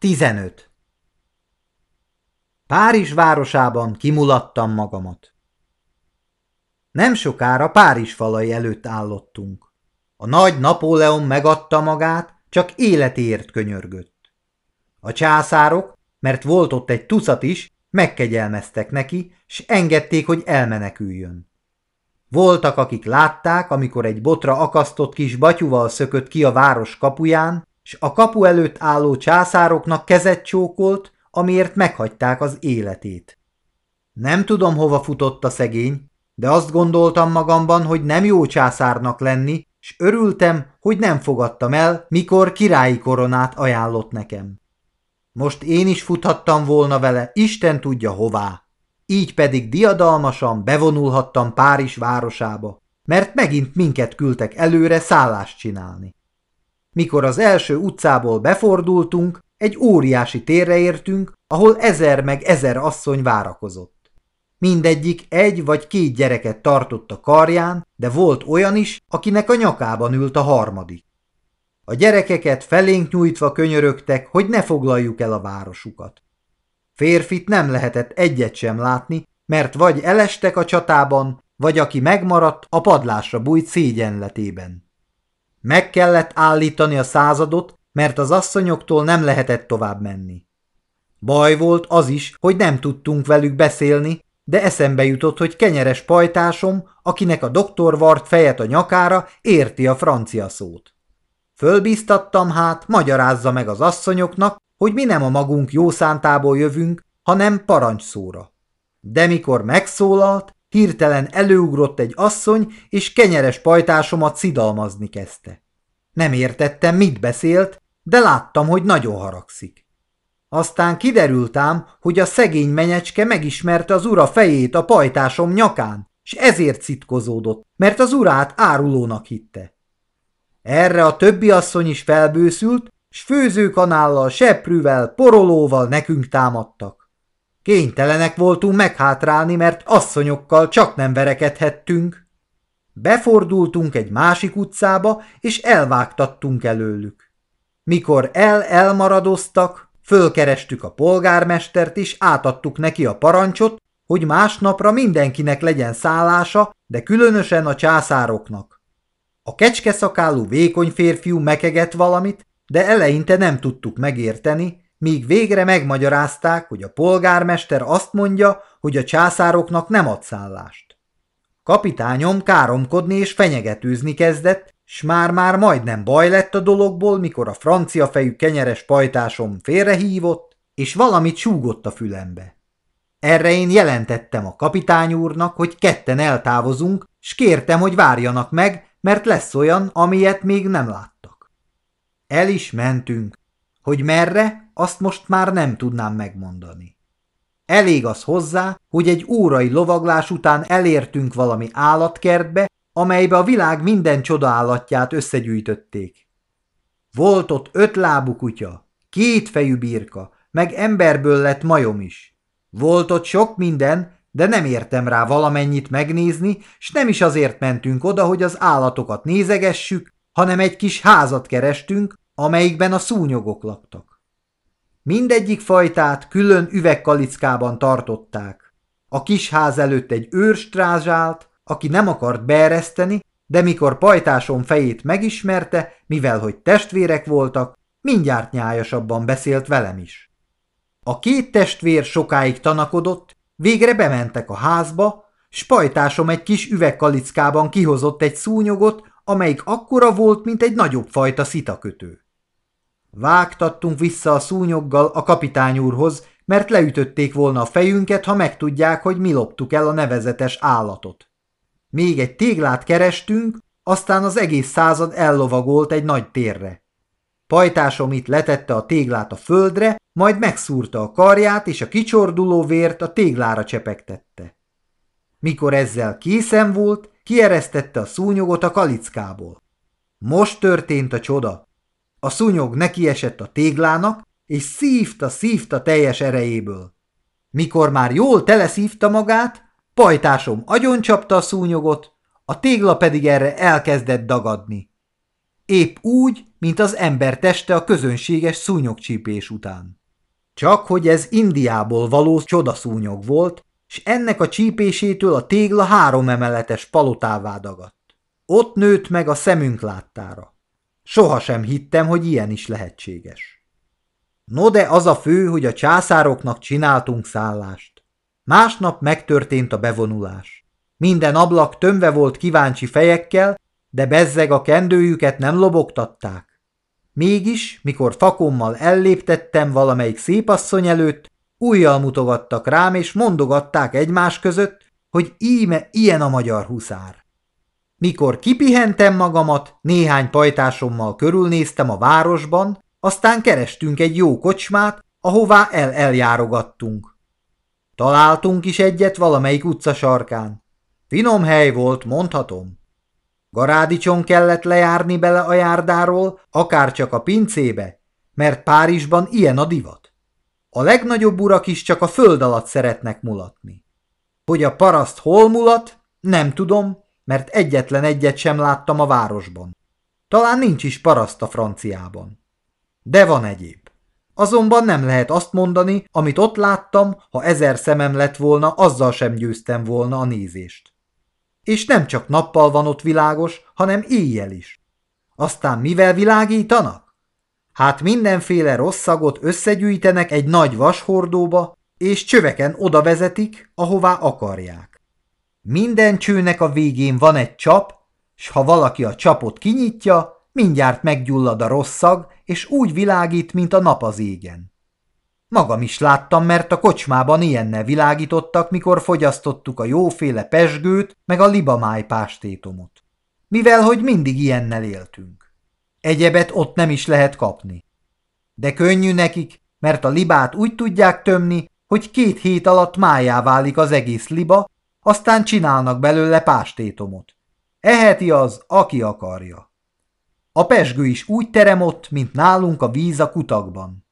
15. Párizs városában kimulattam magamat. Nem sokára Párizs falai előtt állottunk. A nagy Napóleon megadta magát, csak életéért könyörgött. A császárok, mert volt ott egy tucat is, megkegyelmeztek neki, s engedték, hogy elmeneküljön. Voltak, akik látták, amikor egy botra akasztott kis batyuval szökött ki a város kapuján, s a kapu előtt álló császároknak kezet csókolt, amiért meghagyták az életét. Nem tudom, hova futott a szegény, de azt gondoltam magamban, hogy nem jó császárnak lenni, s örültem, hogy nem fogadtam el, mikor királyi koronát ajánlott nekem. Most én is futhattam volna vele, Isten tudja hová. Így pedig diadalmasan bevonulhattam Párizs városába, mert megint minket küldtek előre szállást csinálni. Mikor az első utcából befordultunk, egy óriási térre értünk, ahol ezer meg ezer asszony várakozott. Mindegyik egy vagy két gyereket tartott a karján, de volt olyan is, akinek a nyakában ült a harmadik. A gyerekeket felénk nyújtva könyörögtek, hogy ne foglaljuk el a városukat. Férfit nem lehetett egyet sem látni, mert vagy elestek a csatában, vagy aki megmaradt, a padlásra bújt szégyenletében. Meg kellett állítani a századot, mert az asszonyoktól nem lehetett tovább menni. Baj volt az is, hogy nem tudtunk velük beszélni, de eszembe jutott, hogy kenyeres pajtásom, akinek a doktor vart fejet a nyakára, érti a francia szót. Fölbíztattam hát, magyarázza meg az asszonyoknak, hogy mi nem a magunk jó szántából jövünk, hanem parancsszóra. De mikor megszólalt, hirtelen előugrott egy asszony, és kenyeres pajtásomat szidalmazni kezdte. Nem értettem, mit beszélt, de láttam, hogy nagyon haragszik. Aztán kiderült ám, hogy a szegény menyecske megismerte az ura fejét a pajtásom nyakán, és ezért szitkozódott, mert az urát árulónak hitte. Erre a többi asszony is felbőszült, s főzőkanállal, seprűvel, porolóval nekünk támadtak. Kénytelenek voltunk meghátrálni, mert asszonyokkal csak nem verekedhettünk. Befordultunk egy másik utcába, és elvágtattunk előlük. Mikor el-elmaradoztak, fölkerestük a polgármestert, és átadtuk neki a parancsot, hogy másnapra mindenkinek legyen szállása, de különösen a császároknak. A kecskeszakálú vékony férfiú mekegett valamit, de eleinte nem tudtuk megérteni, míg végre megmagyarázták, hogy a polgármester azt mondja, hogy a császároknak nem ad szállást. Kapitányom káromkodni és fenyegetőzni kezdett, s már-már majdnem baj lett a dologból, mikor a francia fejű kenyeres pajtásom félrehívott, és valamit súgott a fülembe. Erre én jelentettem a kapitány úrnak, hogy ketten eltávozunk, s kértem, hogy várjanak meg, mert lesz olyan, amilyet még nem láttak. El is mentünk, hogy merre, azt most már nem tudnám megmondani. Elég az hozzá, hogy egy órai lovaglás után elértünk valami állatkertbe, amelybe a világ minden csodaállatját összegyűjtötték. Volt ott öt lábú kutya, két fejű birka, meg emberből lett majom is. Volt ott sok minden, de nem értem rá valamennyit megnézni, s nem is azért mentünk oda, hogy az állatokat nézegessük, hanem egy kis házat kerestünk, amelyikben a szúnyogok laktak. Mindegyik fajtát külön üvegkalickában tartották. A kis ház előtt egy őr strázsált, aki nem akart beereszteni, de mikor pajtásom fejét megismerte, mivel hogy testvérek voltak, mindjárt nyájasabban beszélt velem is. A két testvér sokáig tanakodott, végre bementek a házba, s pajtásom egy kis üvegkalickában kihozott egy szúnyogot, amelyik akkora volt, mint egy nagyobb fajta szitakötő. Vágtattunk vissza a szúnyoggal a kapitány úrhoz, mert leütötték volna a fejünket, ha megtudják, hogy mi loptuk el a nevezetes állatot. Még egy téglát kerestünk, aztán az egész század ellovagolt egy nagy térre. Pajtásom itt letette a téglát a földre, majd megszúrta a karját, és a kicsorduló vért a téglára csepegtette. Mikor ezzel készen volt, kieresztette a szúnyogot a kalickából. Most történt a csoda. A szúnyog nekiesett a téglának, és szívta, szívta teljes erejéből. Mikor már jól teleszívta magát, pajtásom agyoncsapta a szúnyogot, a tégla pedig erre elkezdett dagadni. épp úgy, mint az ember teste a közönséges szúnyogcsípés után. Csak hogy ez Indiából való csodaszúnyog volt, és ennek a csípésétől a tégla három emeletes palotává dagadt. Ott nőtt meg a szemünk láttára. Sohasem hittem, hogy ilyen is lehetséges. No de az a fő, hogy a császároknak csináltunk szállást. Másnap megtörtént a bevonulás. Minden ablak tömve volt kíváncsi fejekkel, de bezzeg a kendőjüket nem lobogtatták. Mégis, mikor fakommal elléptettem valamelyik szépasszony előtt, újjal mutogattak rám, és mondogatták egymás között, hogy íme ilyen a magyar huszár. Mikor kipihentem magamat, néhány pajtásommal körülnéztem a városban, aztán kerestünk egy jó kocsmát, ahová el-eljárogattunk. Találtunk is egyet valamelyik utca sarkán. Finom hely volt, mondhatom. Garádicson kellett lejárni bele a járdáról, akár csak a pincébe, mert Párizsban ilyen a divat. A legnagyobb urak is csak a föld alatt szeretnek mulatni. Hogy a paraszt hol mulat, nem tudom, mert egyetlen egyet sem láttam a városban. Talán nincs is paraszt a franciában. De van egyéb. Azonban nem lehet azt mondani, amit ott láttam, ha ezer szemem lett volna, azzal sem győztem volna a nézést. És nem csak nappal van ott világos, hanem éjjel is. Aztán mivel világítanak? Hát mindenféle rossz szagot összegyűjtenek egy nagy vashordóba, és csöveken oda vezetik, ahová akarják. Minden csőnek a végén van egy csap, s ha valaki a csapot kinyitja, mindjárt meggyullad a rossz szag, és úgy világít, mint a nap az égen. Magam is láttam, mert a kocsmában ilyennel világítottak, mikor fogyasztottuk a jóféle pesgőt, meg a libamáj pástétomot. Mivel, hogy mindig ilyennel éltünk. Egyebet ott nem is lehet kapni. De könnyű nekik, mert a libát úgy tudják tömni, hogy két hét alatt májá válik az egész liba, aztán csinálnak belőle pástétomot. Eheti az, aki akarja. A pesgő is úgy teremott, mint nálunk a víz a kutakban.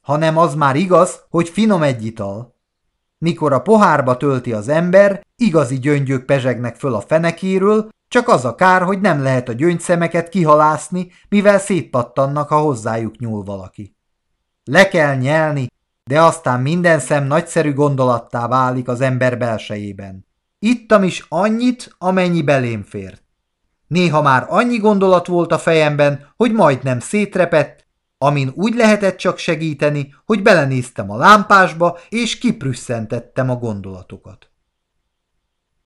Hanem az már igaz, hogy finom egy ital. Mikor a pohárba tölti az ember, igazi gyöngyök pezsegnek föl a fenekéről, csak az a kár, hogy nem lehet a gyöngyszemeket kihalászni, mivel szétpattannak, ha hozzájuk nyúl valaki. Le kell nyelni, de aztán minden szem nagyszerű gondolattá válik az ember belsejében. Ittam is annyit, amennyi belém fért. Néha már annyi gondolat volt a fejemben, hogy majdnem szétrepett, amin úgy lehetett csak segíteni, hogy belenéztem a lámpásba, és kiprüsszentettem a gondolatokat.